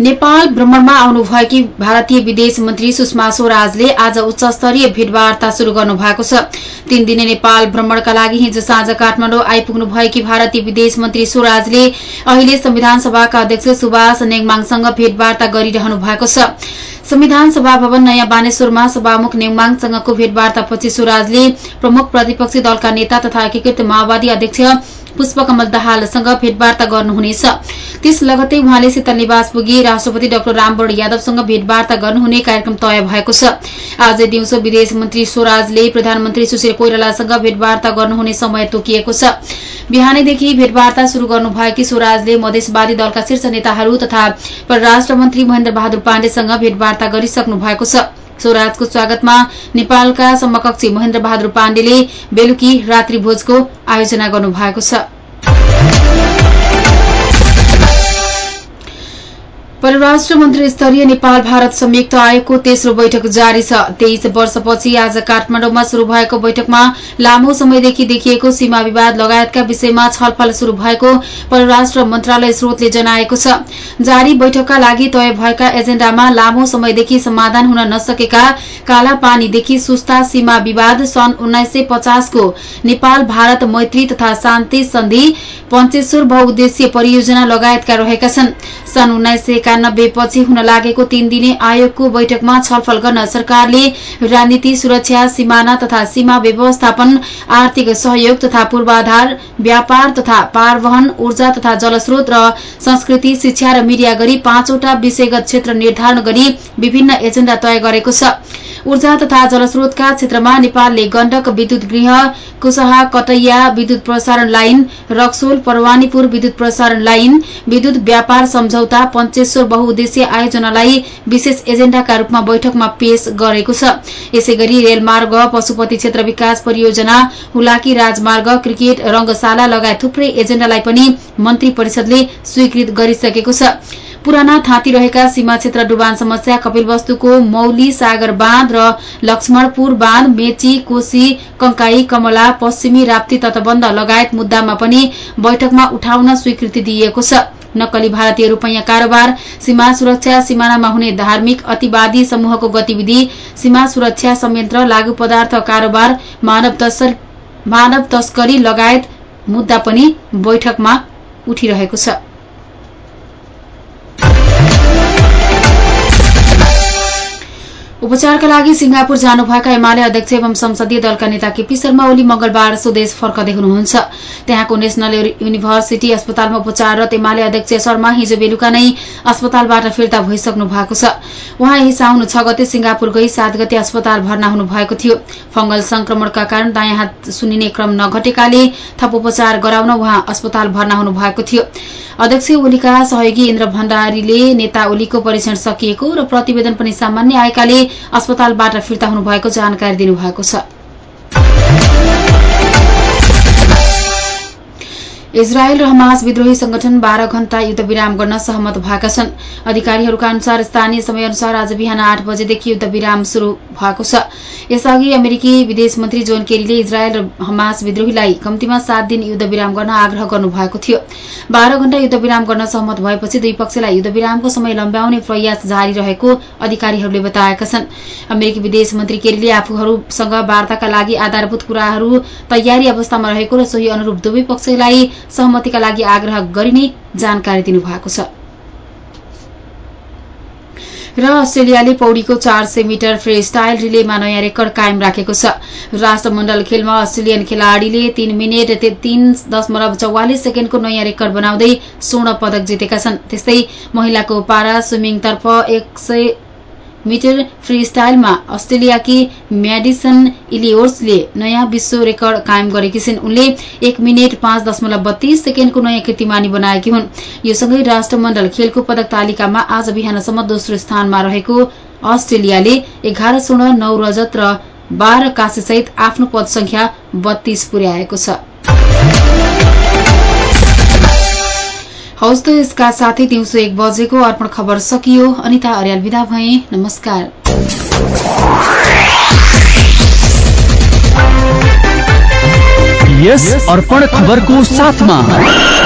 नेपाल भ्रमणमा आउनुभएकी भारतीय विदेश मन्त्री सुषमा स्वराजले आज उच्च स्तरीय भेटवार्ता शुरू गर्नु भएको छ। तीन दिने नेपाल भ्रमणका लागि हिजो साँझ काठमाडौँ आइपुग्नु भएकी भारतीय विदेश मन्त्री स्वराजले अहिले संविधान सभाका अध्यक्ष सुभाष नेङमाङसँग भेटवार्ता गरिरहनु भएको छ। संविधान सभा भवन नयाँ बानेश्वरमा सभामुख नेङमाङसँगको भेटवार्तापछि स्वराजले प्रमुख प्रतिपक्षी दलका नेता तथा एकीकृत माओवादी अध्यक्ष पुष्पकमल दाहालसँग भेटवार्ता गर्नुहुनेछ। त्यस लगतै उहाँले शीतल निवास पुगी राष्ट्रपति डाक्टर रामवरण यादवसँग भेटवार्ता गर्नुहुने कार्यक्रम तय भएको छ। आज दिउँसो विदेश मन्त्री स्वराजले प्रधानमन्त्री सुशील कोइरालासँग भेटवार्ता गर्नुहुने समय तोकिएको छ। बिहानैदेखि भेटवार्ता शुरू गर्नुभएकी स्वराजले मधेसवादी दलका शीर्ष नेताहरू तथा परराष्ट्र मन्त्री महेन्द्र बहादुर पाण्डेसँग भेटवार्ता गरिसक्नु भएको छ। स्वराजको स्वागतमा नेपालका समकक्षी महेन्द्र बहादुर पाण्डेले बेलुकी रात्रि भोजको आयोजना गर्नुभएको छ। परराष्ट्र मन्त्री स्तरीय नेपाल भारत संयुक्त आयोगको तेस्रो बैठक जारी छ। तेइस वर्षपछि आज काठमाडौँमा शुरू भएको बैठकमा लामो समयदेखि देखिएको सीमा विवाद लगायतका विषयमा छलफल शुरू भएको परराष्ट्र मन्त्रालय स्रोतले जनाएको छ। जारी बैठकका लागि तय भएका एजेण्डामा लामो समयदेखि समाधान हुन नसकेका कालापानीदेखि सुस्ता सीमा विवाद सन् उन्नाइस सय नेपाल भारत मैत्री तथा शान्ति सन्धि पञ्चेश्वर बहुद्देश्य परियोजना लगायतका रहेका छन्। सन् उन्नाइस सय एकानब्बे पछि हुन लागेको तीन दिने आयोगको बैठकमा छलफल गर्न सरकारले राजनीति सुरक्षा सिमाना तथा सीमा व्यवस्थापन आर्थिक सहयोग तथा पूर्वाधार व्यापार तथा पारवहन ऊर्जा तथा जलस्रोत र संस्कृति शिक्षा र मिडिया गरी पाँचवटा विषयगत क्षेत्र निर्धारण गरी विभिन्न एजेण्डा तय गरेको छ। ऊर्जा तथा जलस्रोतका क्षेत्रमा नेपालले गण्डक विद्युत गृह कुशहा कटैया विद्युत प्रसारण लाइन रक्सोल परवानीपुर विद्युत प्रसारण लाइन विद्युत व्यापार सम्झौता पञ्चेश्वर बहुद्देश्य आयोजनालाई विशेष एजेण्डाका रूपमा बैठकमा पेश गरेको छ। यसै गरी रेलमार्ग पशुपति क्षेत्र विकास परियोजना हुलाकी राजमार्ग क्रिकेट रंगशाला लगायत थुप्रै एजेण्डालाई पनि मन्त्री परिषदले स्वीकृत गरिसकेको छ। पुराना थाँती रहेका सीमा क्षेत्र डुबान समस्या कपिलवस्तुको मौली सागर बाँध र लक्ष्मणपुर बाँध मेची कोशी कंकाई कमला पश्चिमी राप्ती तटबन्ध लगायत मुद्दामा पनि बैठकमा उठाउन स्वीकृति दिइएको छ। नक्कली भारतीय रूपैयाँ कारोबार सीमा सुरक्षा सिमानामा हुने धार्मिक अतिवादी समूहको गतिविधि सीमा सुरक्षा संयन्त्र लागू पदार्थ कारोबार मानव तस्करी लगायत मुद्दा पनि बैठकमा उठिरहेको छ। उपचारका लागि सिंगापुर जानुभएका एमाले अध्यक्ष एवं संसदीय दलका नेता केपी शर्मा ओली मंगलबार स्वदेश फर्कदै हुनुहुन्छ। त्यहाँको नेशनल युनिभर्सिटी अस्पतालमा उपचाररत एमाले अध्यक्ष शर्मा हिजो बेलुका नै अस्पतालबाट फिर्ता भइसक्नु भएको छ। उहाँ यही साउन छ गते सिंगापुर गई सात गते अस्पताल भर्ना हुनु भएको थियो। फंगल संक्रमणका कारण दायाँ हात सुनिने क्रम नघटेकाले थप उपचार गराउन उहाँ अस्पताल भर्ना हुनु भएको थियो। अध्यक्ष ओलीका सहयोगी इन्द्र भण्डारीले नेता ओलीको परीक्षण सकिएको र प्रतिवेदन पनि सामान्य आएकाले अस्पतालबाट फिर्ता हुनुभएको जानकारी दिनुभएको छ। इजरायल र हमास विद्रोही संगठन बाह्र घण्टा युद्ध विराम गर्न सहमत भएका छन्। अधिकारीहरूका अनुसार स्थानीय समयअनुसार आज बिहान आठ बजेदेखि युद्ध विराम शुरू भएको छ। यसअघि अमेरिकी विदेश मन्त्री जोन केरीले इजरायल र हमास विद्रोहीलाई कम्तीमा सात दिन युद्ध विराम गर्न आग्रह गर्नुभएको थियो। बाह्र घण्टा युद्ध विराम गर्न सहमत भएपछि दुई पक्षलाई युद्ध विरामको समय लम्ब्याउने प्रयास जारी रहेको अधिकारीहरूले बताएका छन्। अमेरिकी विदेश मन्त्री केरीले आफूहरूसँग वार्ताका लागि आधारभूत कुराहरू तयारी अवस्थामा रहेको र सोही अनुरूप दुवै पक्षलाई सहमतिका लागि आग्रह गरिने जानकारी दिनुभएको छ। र अस्ट्रेलियाले पौडीको चार सय मिटर फ्री स्टाइल रिलेमा नयाँ रेकर्ड कायम राखेको छ। राष्ट्रमण्डल खेलमा अस्ट्रेलियन खेलाड़ीले तीन मिनट तीन दशमलव चौवालिस सेकेण्डको नयाँ रेकर्ड बनाउँदै स्वर्ण पदक जितेका छन्। त्यस्तै महिलाको पारा स्विमिङतर्फ एक मिटर फ्री स्टाइलमा अस्ट्रेलियाकी म्याडिसन इलियोर्सले नयाँ विश्व रेकर्ड कायम गरेकी छिन्। उनले एक मिनट पाँच दशमलव बत्तीस सेकेण्डको नयाँ कीर्तिमानी बनाएकी हुन्। यो सँगै राष्ट्रमण्डल खेलको पदक तालिकामा आज बिहानसम्म दोस्रो स्थानमा रहेको अस्ट्रेलियाले एघार स्वर्ण नौ रजत र बाह्र काशीसहित आफ्नो पद संख्या बत्तीस पुर्याएको छ। हौस् त यसका साथै दिउँसो एक बजेको अर्पण खबर सकियो। अनिता अर्याल विदा भए। नमस्कार। यस अर्पण खबरको साथमा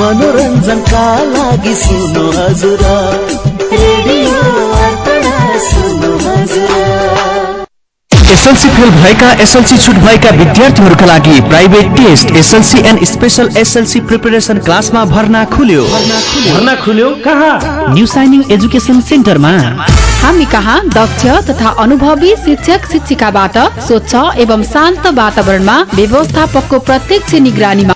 मनोरञ्जनका लागि सुन्नु हजुर एसएलसी फेल भएका एसएलसी छुट भएका विद्यार्थीहरूका लागि private test SLC and special SLC preparation क्लासमा भर्ना खुल्यो भर्ना खुल्यो कहाँ न्यू साइनिङ एजुकेसन सेन्टरमा हामी कहाँ दक्ष तथा अनुभवी शिक्षक शिक्षिकाबाट स्वच्छ एवं शान्त वातावरणमा व्यवस्थापकको प्रत्यक्ष निगरानीमा